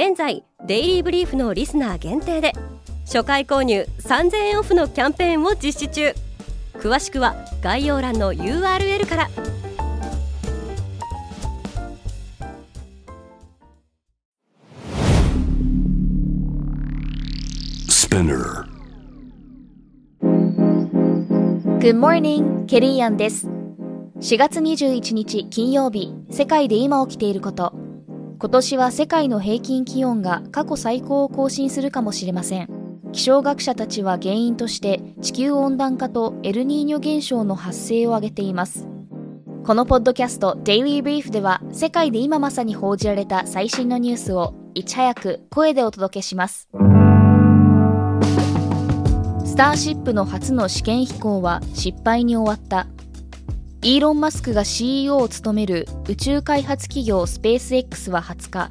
現在デイリーブリーフのリスナー限定で初回購入3000円オフのキャンペーンを実施中。詳しくは概要欄の URL からス p ナー Good morning, ケリーアンです。4月21日金曜日世界で今起きていること今年は世界の平均気温が過去最高を更新するかもしれません。気象学者たちは原因として地球温暖化とエルニーニョ現象の発生を挙げています。このポッドキャスト Daily Brief では世界で今まさに報じられた最新のニュースをいち早く声でお届けします。スターシップの初の試験飛行は失敗に終わった。イーロン・マスクが CEO を務める宇宙開発企業スペース X は20日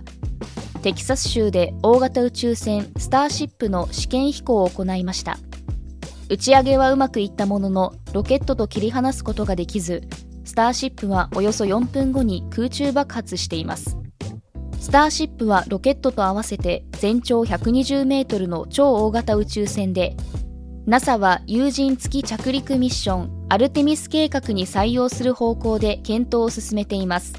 テキサス州で大型宇宙船スターシップの試験飛行を行いました。打ち上げはうまくいったもののロケットと切り離すことができずスターシップはおよそ4分後に空中爆発しています。スターシップはロケットと合わせて全長120メートルの超大型宇宙船で NASA は有人月着陸ミッションアルテミス計画に採用する方向で検討を進めています。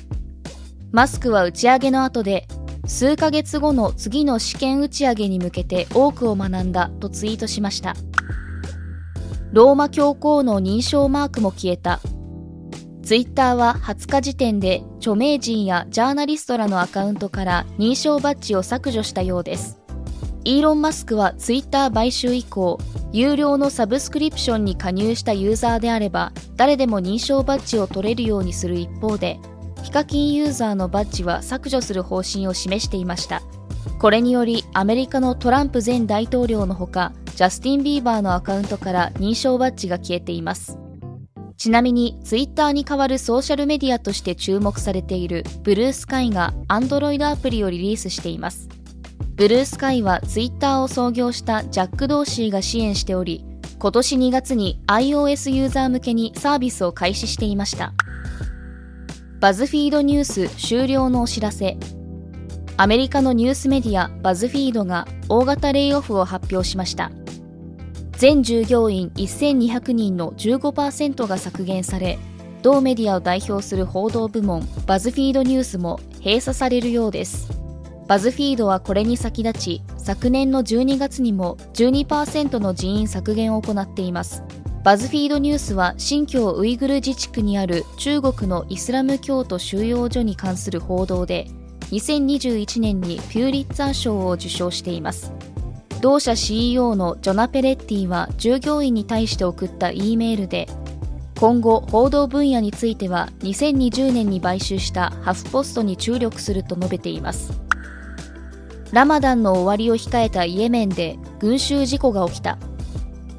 マスクは打ち上げの後で数ヶ月後の次の試験打ち上げに向けて多くを学んだとツイートしました。ローマ教皇の認証マークも消えた。ツイッターは20日時点で著名人やジャーナリストらのアカウントから認証バッジを削除したようです。イーロン・マスクはツイッター買収以降有料のサブスクリプションに加入したユーザーであれば誰でも認証バッジを取れるようにする一方でヒカキンユーザーのバッジは削除する方針を示していました。これによりアメリカのトランプ前大統領のほかジャスティン・ビーバーのアカウントから認証バッジが消えています。ちなみにツイッターに代わるソーシャルメディアとして注目されているブルースカイが Android アプリをリリースしています。ブルースカイはツイッターを創業したジャック・ドーシーが支援しており今年2月に iOS ユーザー向けにサービスを開始していました。バズフィードニュース終了のお知らせ。アメリカのニュースメディアバズフィードが大型レイオフを発表しました。全従業員1200人の15%が削減され同メディアを代表する報道部門バズフィードニュースも閉鎖されるようです。バズフィードはこれに先立ち昨年の12月にも12%の人員削減を行っています。バズフィードニュースは新疆ウイグル自治区にある中国のイスラム教徒収容所に関する報道で2021年にピューリッツァー賞を受賞しています。同社 CEO のジョナ・ペレッティは従業員に対して送った E メールで今後報道分野については2020年に買収したハフポストに注力すると述べています。ラマダンの終わりを控えたイエメンで群衆事故が起きた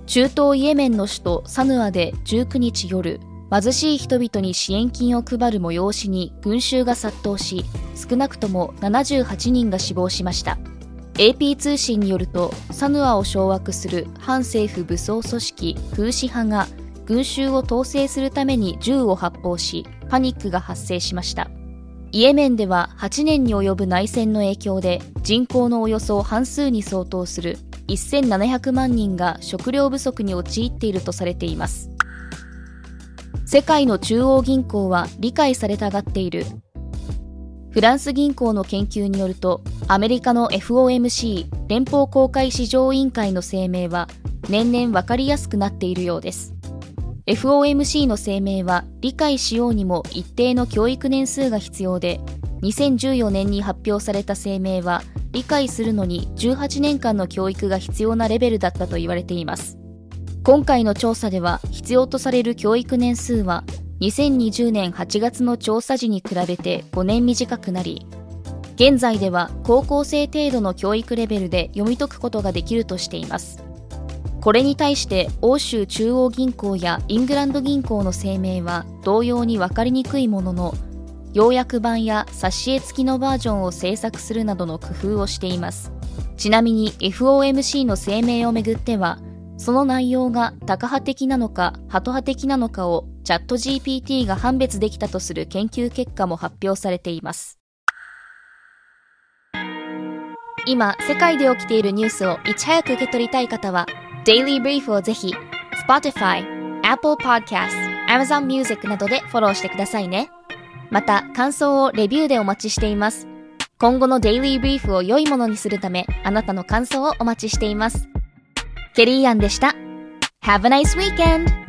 中東イエメンの首都サヌアで19日夜、貧しい人々に支援金を配る催しに群衆が殺到し、少なくとも78人が死亡しました。AP 通信によると、サヌアを掌握する反政府武装組織フーシ派が群衆を統制するために銃を発砲し、パニックが発生しました。イエメンでは8年に及ぶ内戦の影響で人口のおよそ半数に相当する1700万人が食料不足に陥っているとされています。世界の中央銀行は理解されたがっている。フランス銀行の研究によるとアメリカの FOMC 連邦公開市場委員会の声明は年々分かりやすくなっているようです。FOMC の声明は理解しようにも一定の教育年数が必要で2014年に発表された声明は理解するのに18年間の教育が必要なレベルだったと言われています。今回の調査では必要とされる教育年数は2020年8月の調査時に比べて5年短くなり現在では高校生程度の教育レベルで読み解くことができるとしています。これに対して欧州中央銀行やイングランド銀行の声明は同様に分かりにくいものの要約版や挿絵付きのバージョンを制作するなどの工夫をしています。ちなみに FOMC の声明をめぐってはその内容がタカ派的なのかハト派的なのかをチャット GPT が判別できたとする研究結果も発表されています。今世界で起きているニュースをいち早く受け取りたい方は Daily Brief をぜひ Spotify、Apple Podcast、Amazon Music などでフォローしてくださいね。また、感想をレビューでお待ちしています。今後の Daily Brief を良いものにするため、あなたの感想をお待ちしています。ケリーアンでした。Have a nice weekend!